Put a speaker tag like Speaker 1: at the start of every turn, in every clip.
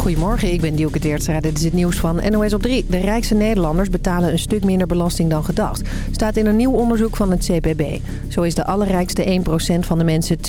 Speaker 1: Goedemorgen, ik ben Dielke Teertstra. Dit is het nieuws van NOS op 3. De rijkste Nederlanders betalen een stuk minder belasting dan gedacht. Staat in een nieuw onderzoek van het CPB. Zo is de allerrijkste 1% van de mensen 20%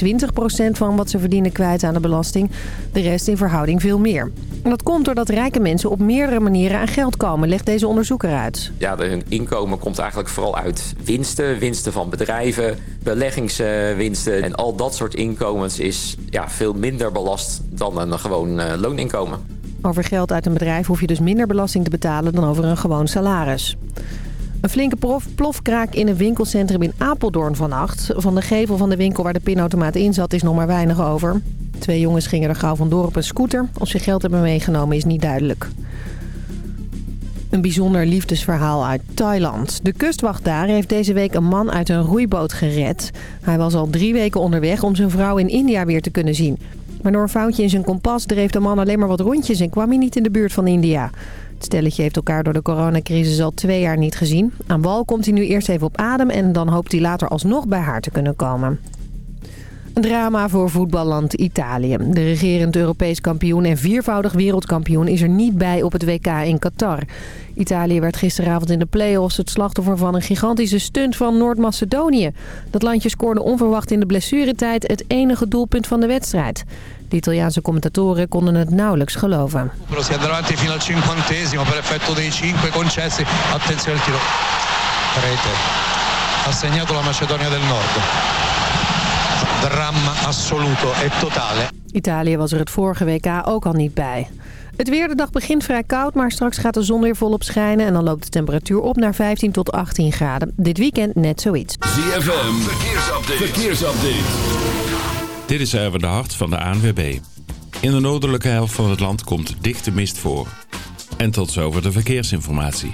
Speaker 1: van wat ze verdienen kwijt aan de belasting. De rest in verhouding veel meer. En dat komt doordat rijke mensen op meerdere manieren aan geld komen, legt deze onderzoeker uit.
Speaker 2: Ja, hun inkomen komt eigenlijk vooral uit winsten. Winsten van bedrijven, beleggingswinsten. En al dat soort inkomens is ja, veel minder belast dan een gewoon uh, looninkomen.
Speaker 1: Over geld uit een bedrijf hoef je dus minder belasting te betalen dan over een gewoon salaris. Een flinke prof, plofkraak in een winkelcentrum in Apeldoorn vannacht. Van de gevel van de winkel waar de pinautomaat in zat is nog maar weinig over. Twee jongens gingen er gauw vandoor op een scooter. Of ze geld hebben meegenomen is niet duidelijk. Een bijzonder liefdesverhaal uit Thailand. De kustwacht daar heeft deze week een man uit een roeiboot gered. Hij was al drie weken onderweg om zijn vrouw in India weer te kunnen zien. Maar door een foutje in zijn kompas dreef de man alleen maar wat rondjes en kwam hij niet in de buurt van India. Het stelletje heeft elkaar door de coronacrisis al twee jaar niet gezien. Aan wal komt hij nu eerst even op adem en dan hoopt hij later alsnog bij haar te kunnen komen. Een drama voor voetballand Italië. De regerend Europees kampioen en viervoudig wereldkampioen is er niet bij op het WK in Qatar. Italië werd gisteravond in de play-offs het slachtoffer van een gigantische stunt van Noord-Macedonië. Dat landje scoorde onverwacht in de blessuretijd het enige doelpunt van de wedstrijd. De Italiaanse commentatoren konden het nauwelijks geloven.
Speaker 3: Attenzione. Dramma assoluto e totale.
Speaker 1: Italië was er het vorige WK ook al niet bij. Het weer, de dag begint vrij koud, maar straks gaat de zon weer volop schijnen... en dan loopt de temperatuur op naar 15 tot 18 graden. Dit weekend net zoiets.
Speaker 4: ZFM, verkeersupdate. verkeersupdate.
Speaker 5: Dit is even de hart van de ANWB. In de noordelijke helft van het land komt dichte mist voor. En tot zover de verkeersinformatie.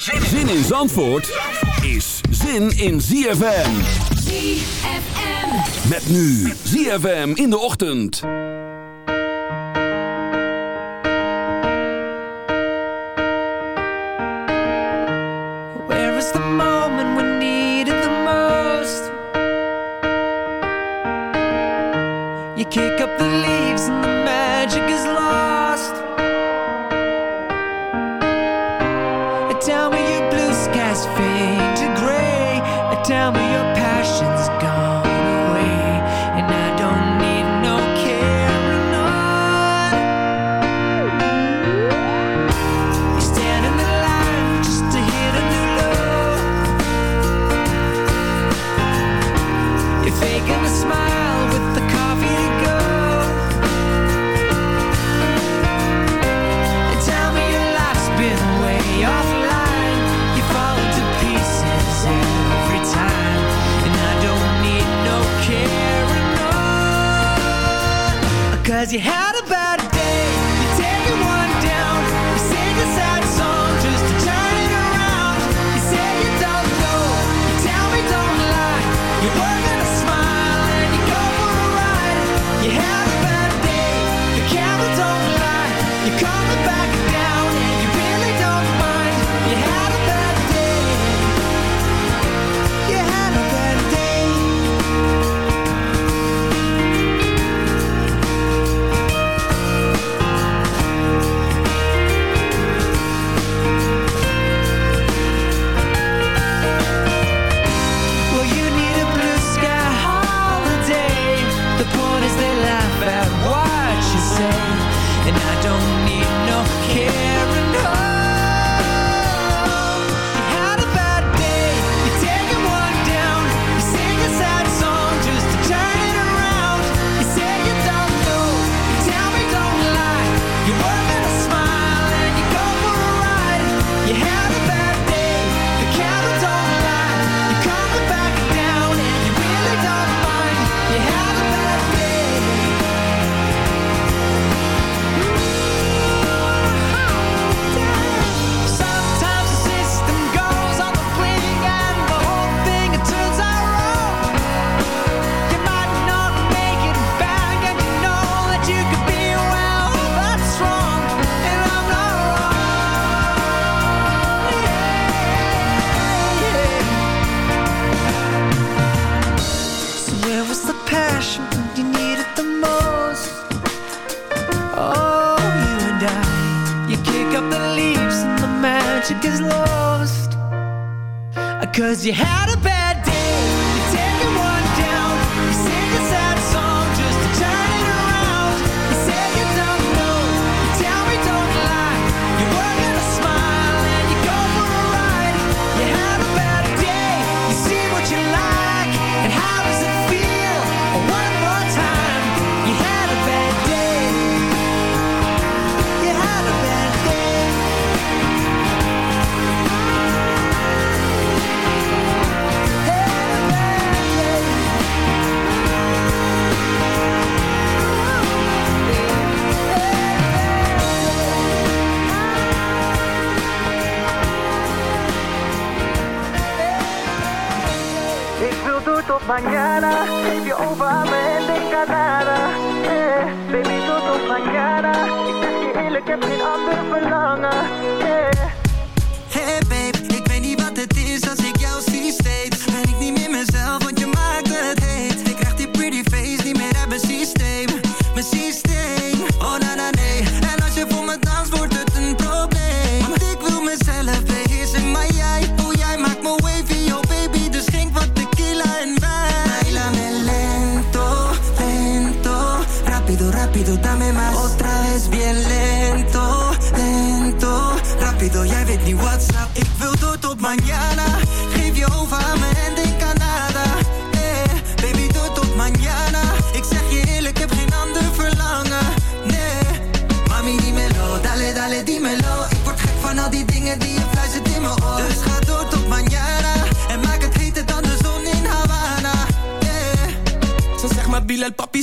Speaker 4: Zin in Zandvoort is zin in ZFM.
Speaker 6: ZFM.
Speaker 4: Met nu ZFM in de ochtend.
Speaker 7: Where is the moment we need it the most? You kick up the leaves Tell me Cause you had a bad lost. Cause you had a bad
Speaker 6: tu mañana, yo ovamente kanara. Eh, baby, tot
Speaker 7: ons mañana. Ik zeg je eerlijk, heb geen ander verlangen.
Speaker 8: Eh.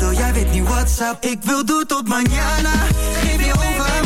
Speaker 7: Jij weet niet what's Ik wil door tot mañana Geef je over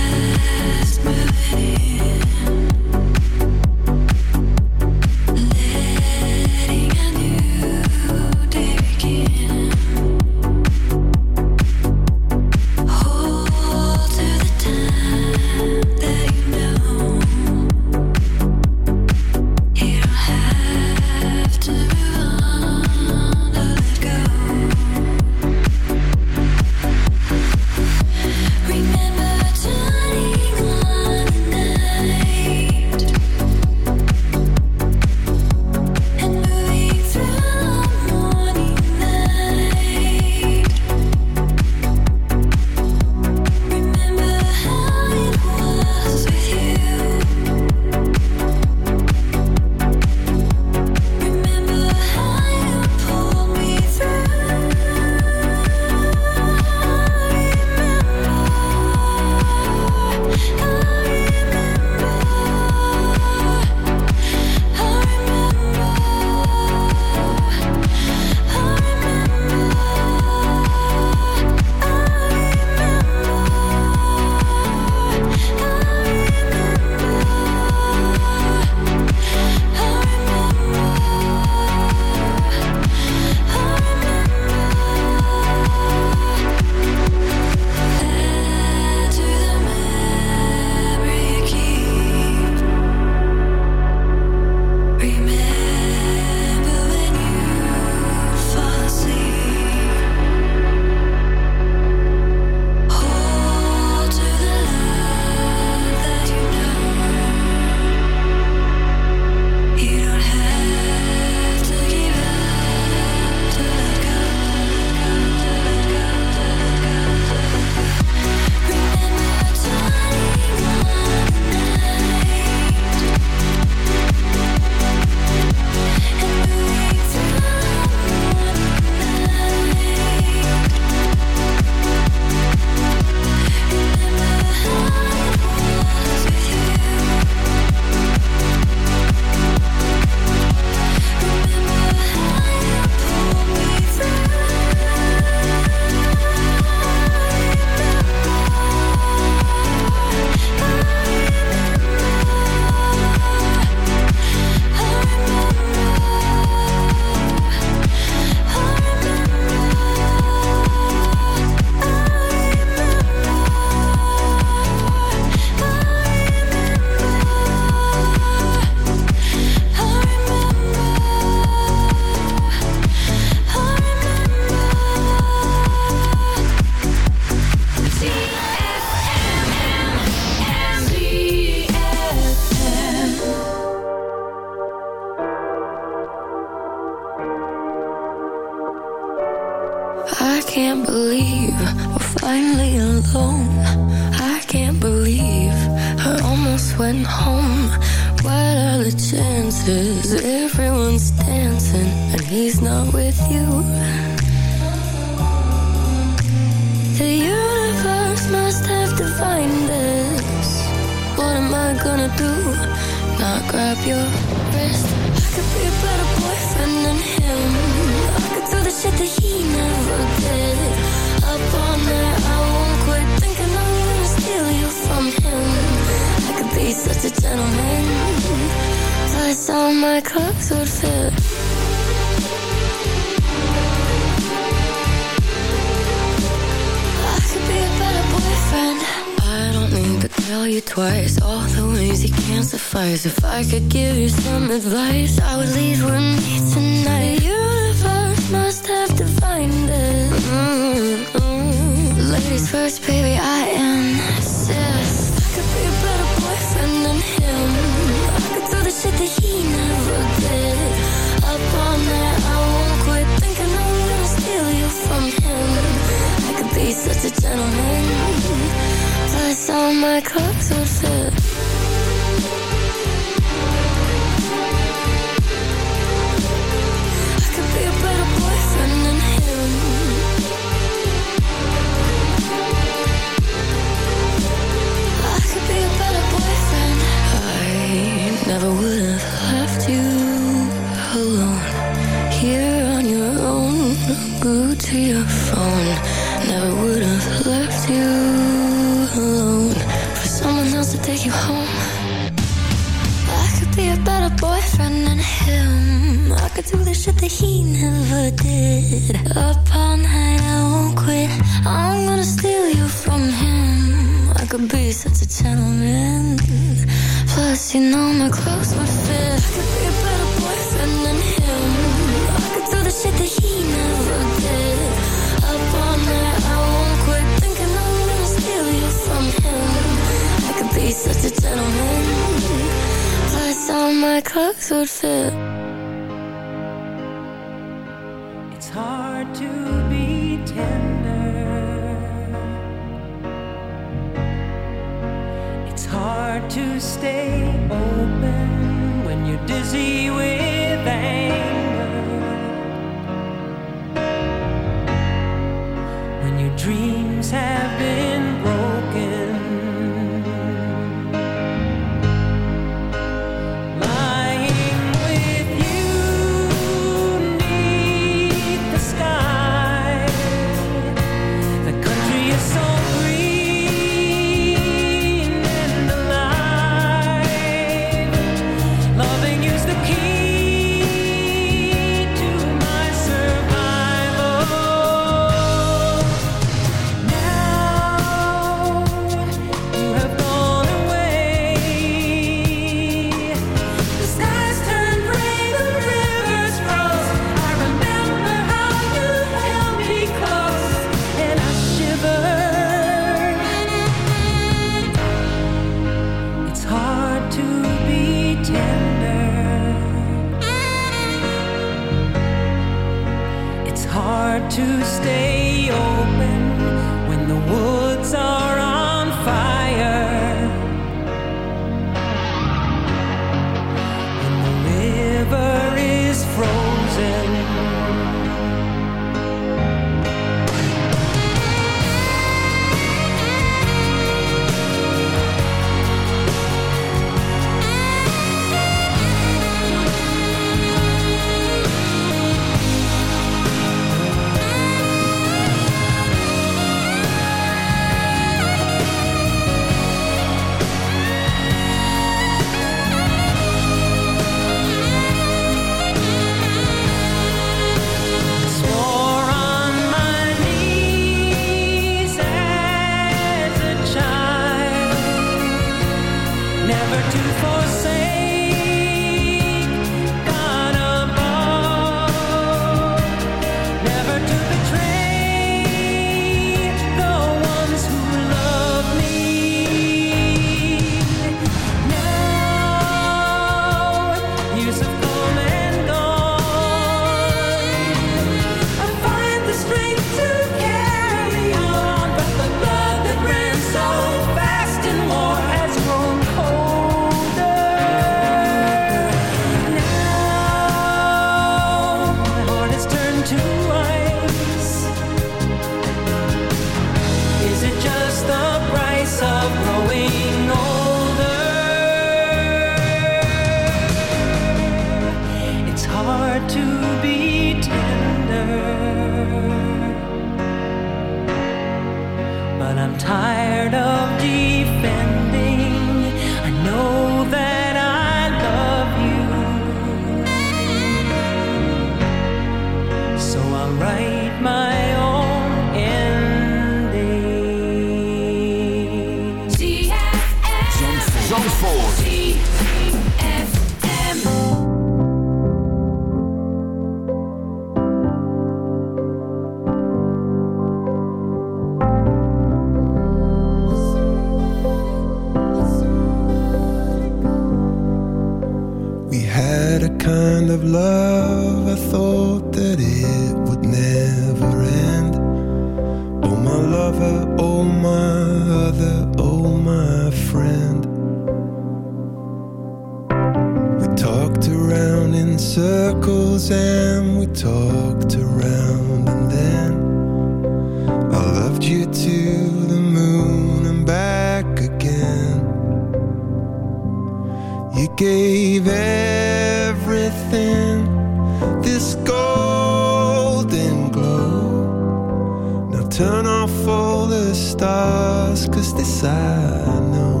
Speaker 9: not for the
Speaker 10: stars, cause this I know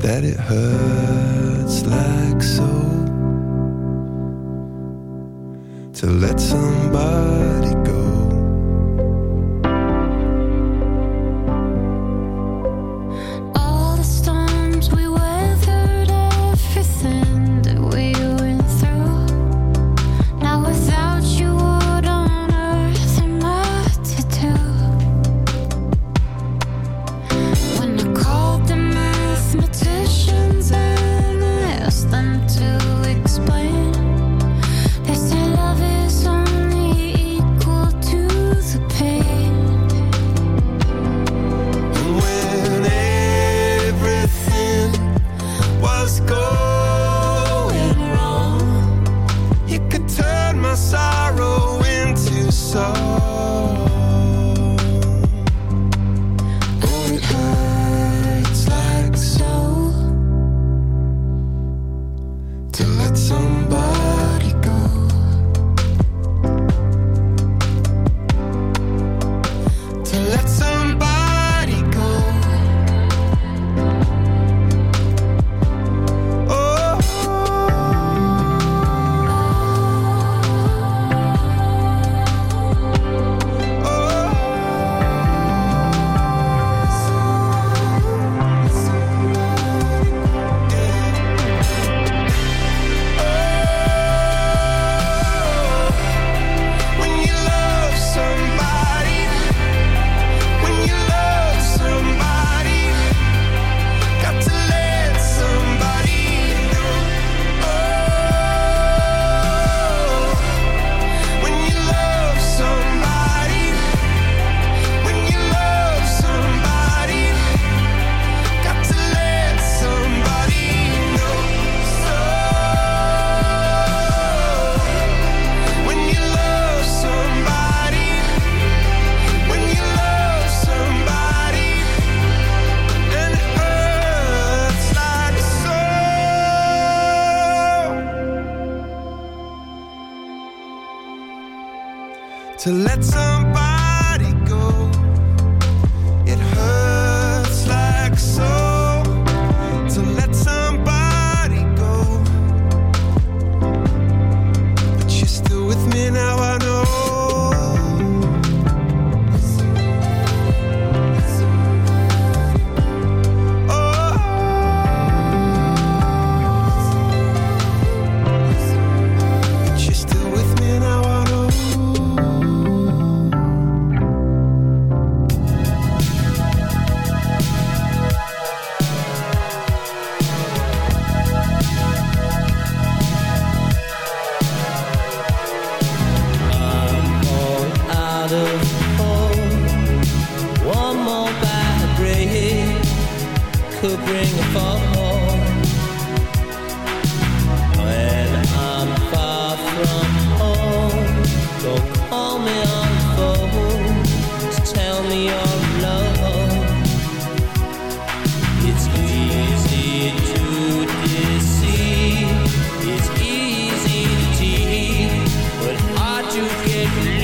Speaker 10: that it hurts like so to let somebody. it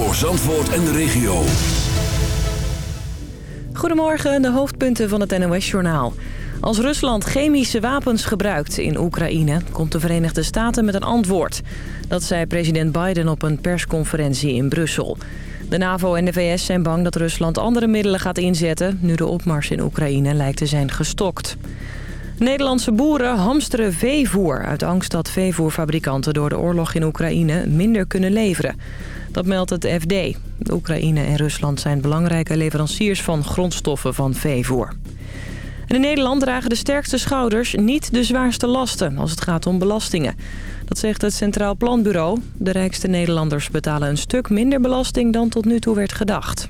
Speaker 4: Voor Zandvoort en de regio.
Speaker 11: Goedemorgen, de hoofdpunten van het NOS-journaal. Als Rusland chemische wapens gebruikt in Oekraïne... komt de Verenigde Staten met een antwoord. Dat zei president Biden op een persconferentie in Brussel. De NAVO en de VS zijn bang dat Rusland andere middelen gaat inzetten... nu de opmars in Oekraïne lijkt te zijn gestokt. Nederlandse boeren hamsteren veevoer... uit angst dat veevoerfabrikanten door de oorlog in Oekraïne minder kunnen leveren. Dat meldt het FD. Oekraïne en Rusland zijn belangrijke leveranciers van grondstoffen van veevoer. En in Nederland dragen de sterkste schouders niet de zwaarste lasten als het gaat om belastingen. Dat zegt het Centraal Planbureau. De rijkste Nederlanders betalen een stuk minder belasting dan tot nu toe werd gedacht.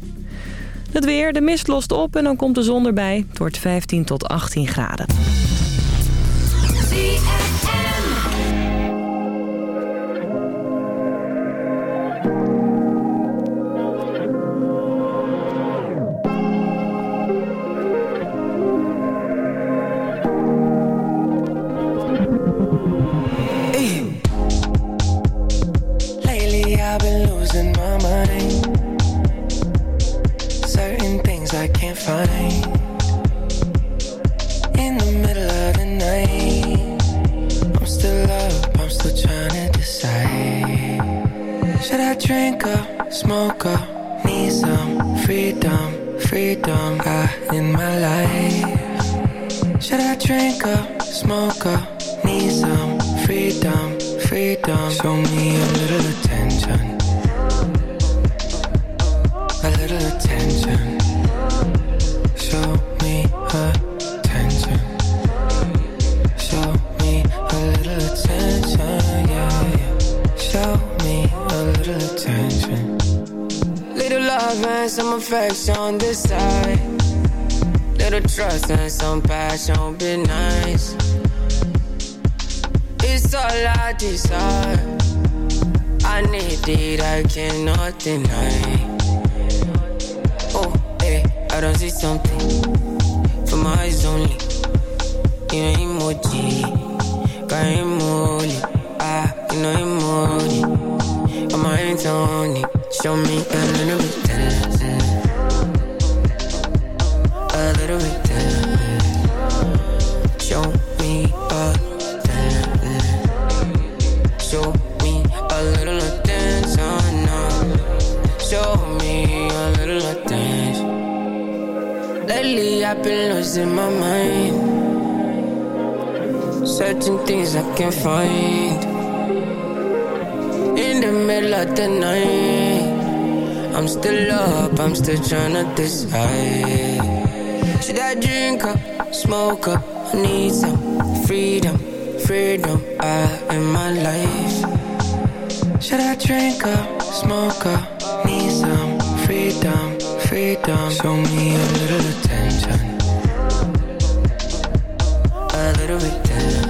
Speaker 11: Het weer, de mist lost op en dan komt de zon erbij. Het wordt 15 tot 18 graden.
Speaker 12: Oh, Show me a little dance, attention now. Show me a little attention. Lately I've been losing my mind. Certain things I can't find. In the middle of the night, I'm still up, I'm still trying to decide. Should I drink up, smoke up? I need some freedom, freedom uh, in my life. Should I drink up, smoke up? Need some freedom, freedom. Show me a little attention. A little tender.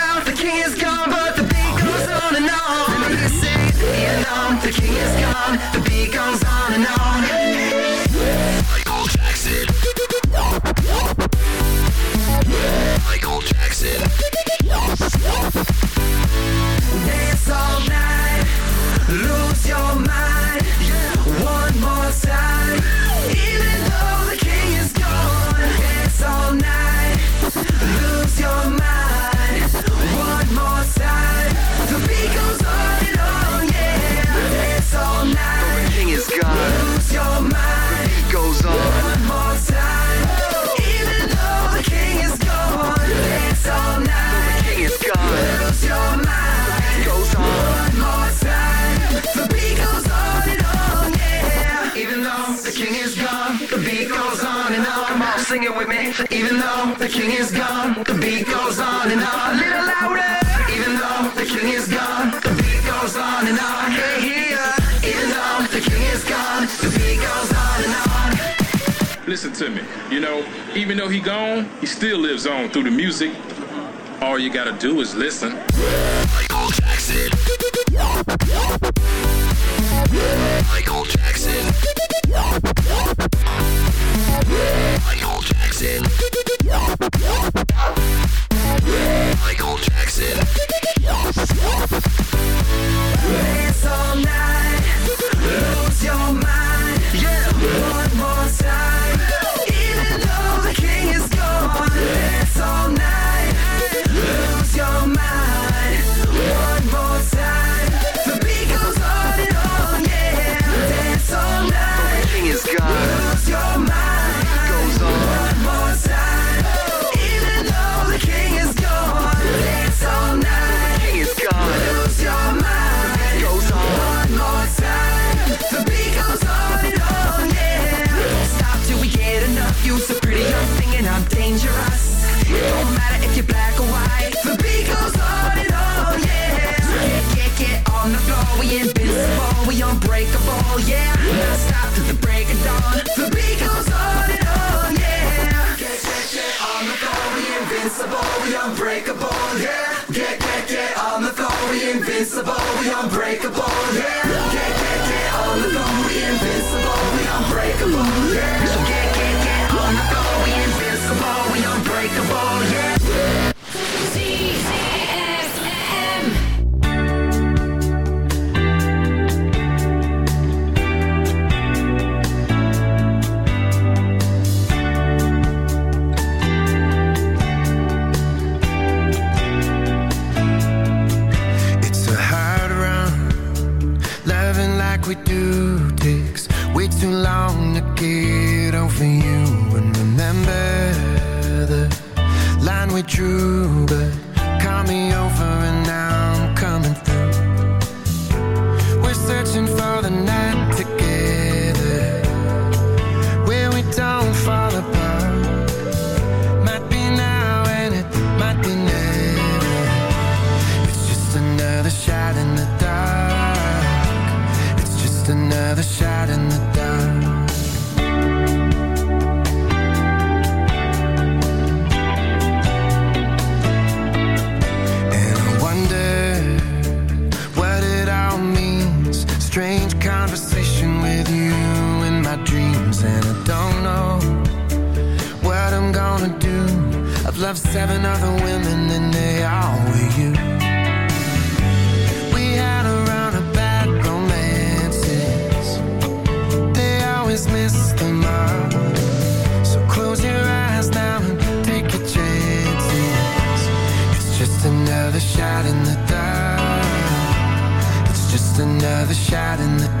Speaker 13: the beat goes on and on. Michael Jackson. Michael Jackson. Dance all night. Lose Even though
Speaker 14: he gone, he still lives on through the music. All you gotta do is listen.
Speaker 13: Michael Jackson. Michael Jackson. Michael Jackson. Michael Jackson. Dance all night.
Speaker 10: you takes way too long to get over you. And remember the line we drew But call me over and another shot in the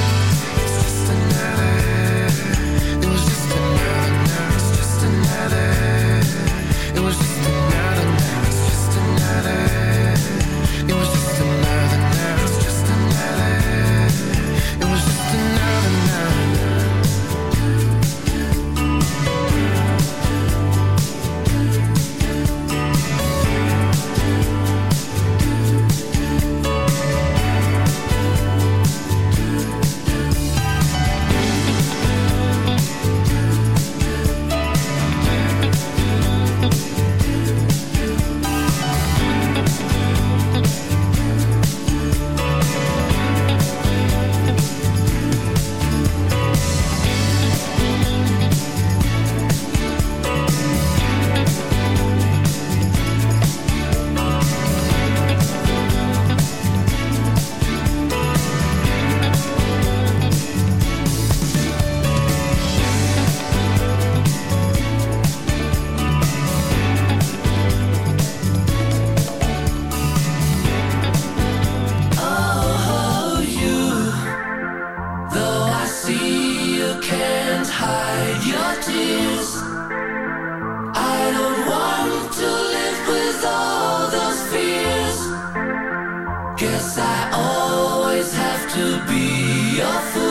Speaker 6: guess I always have to be your fool.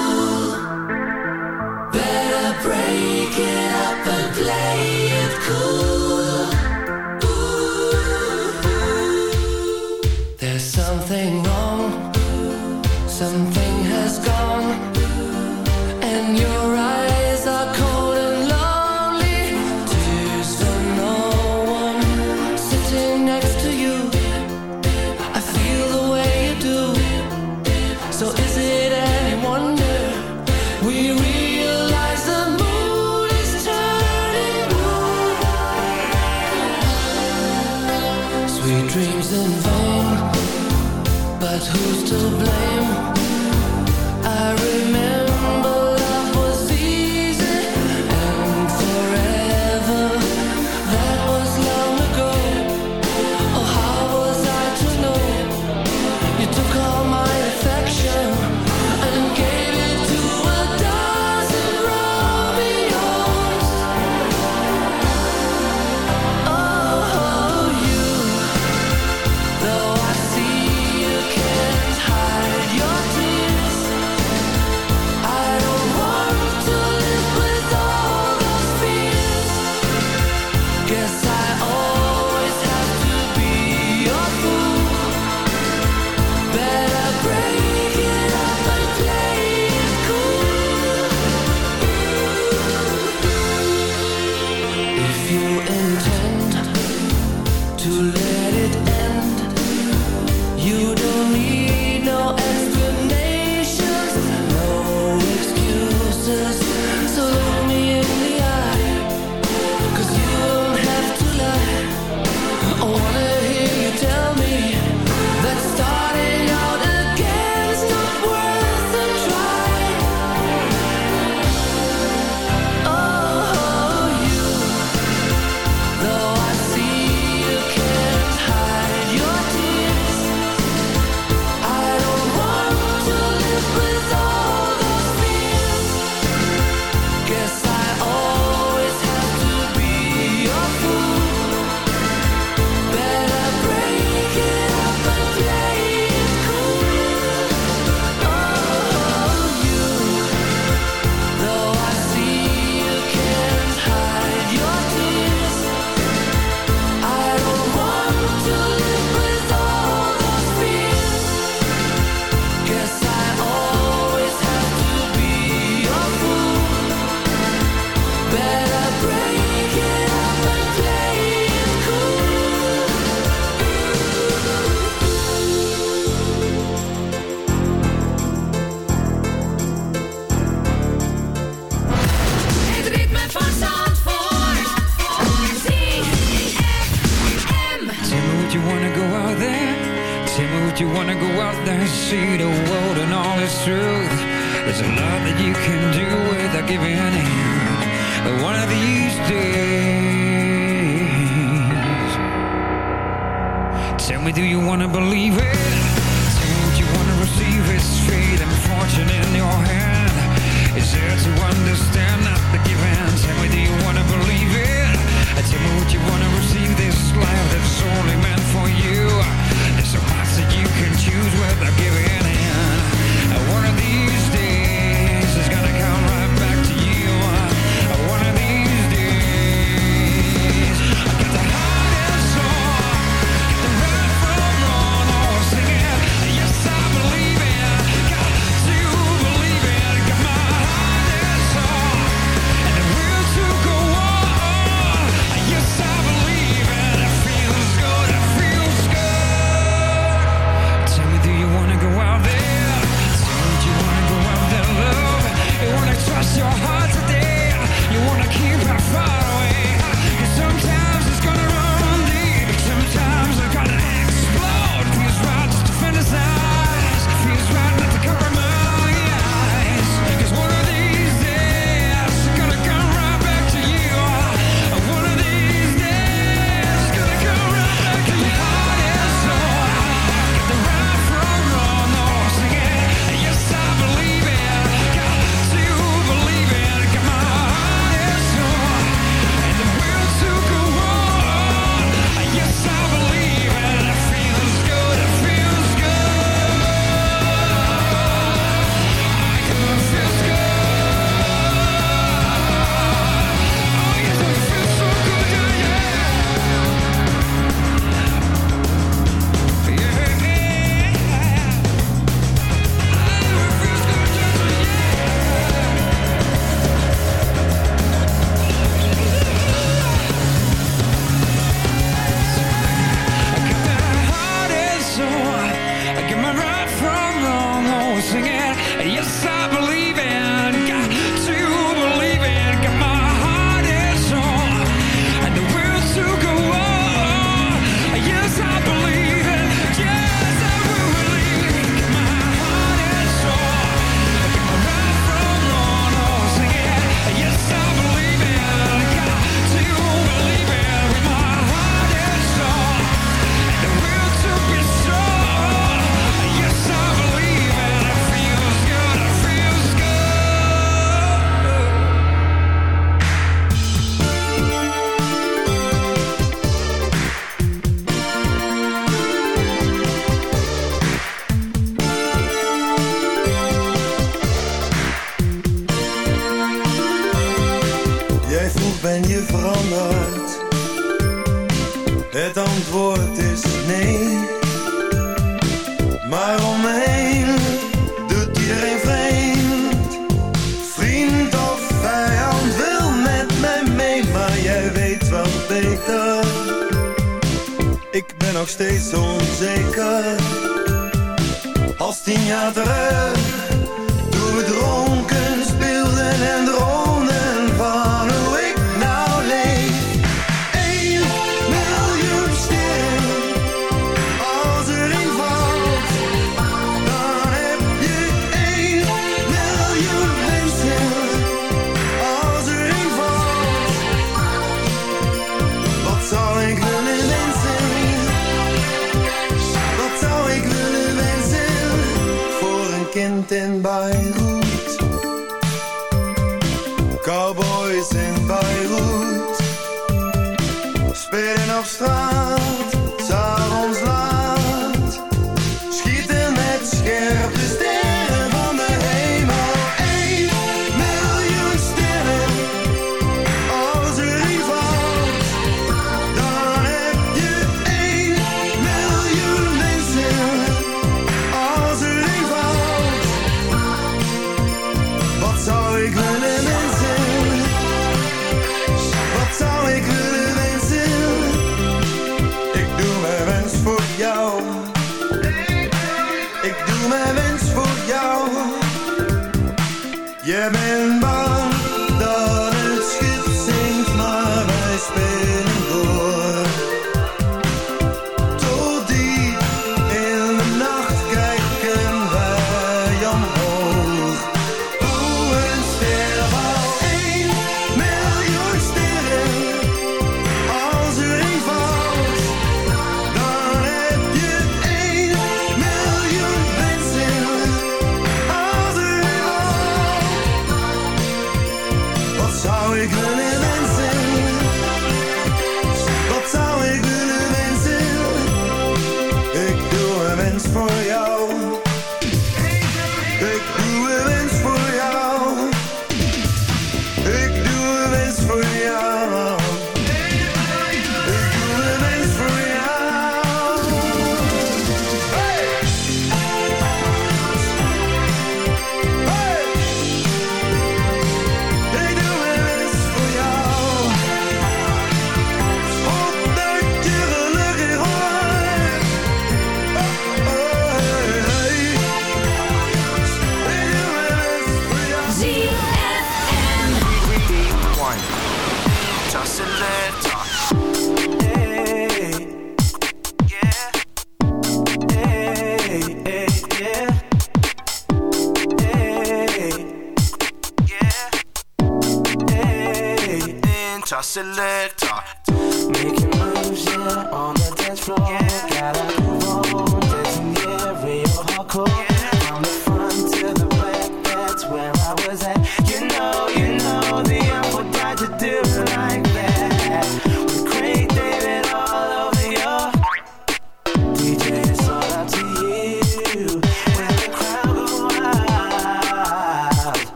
Speaker 11: select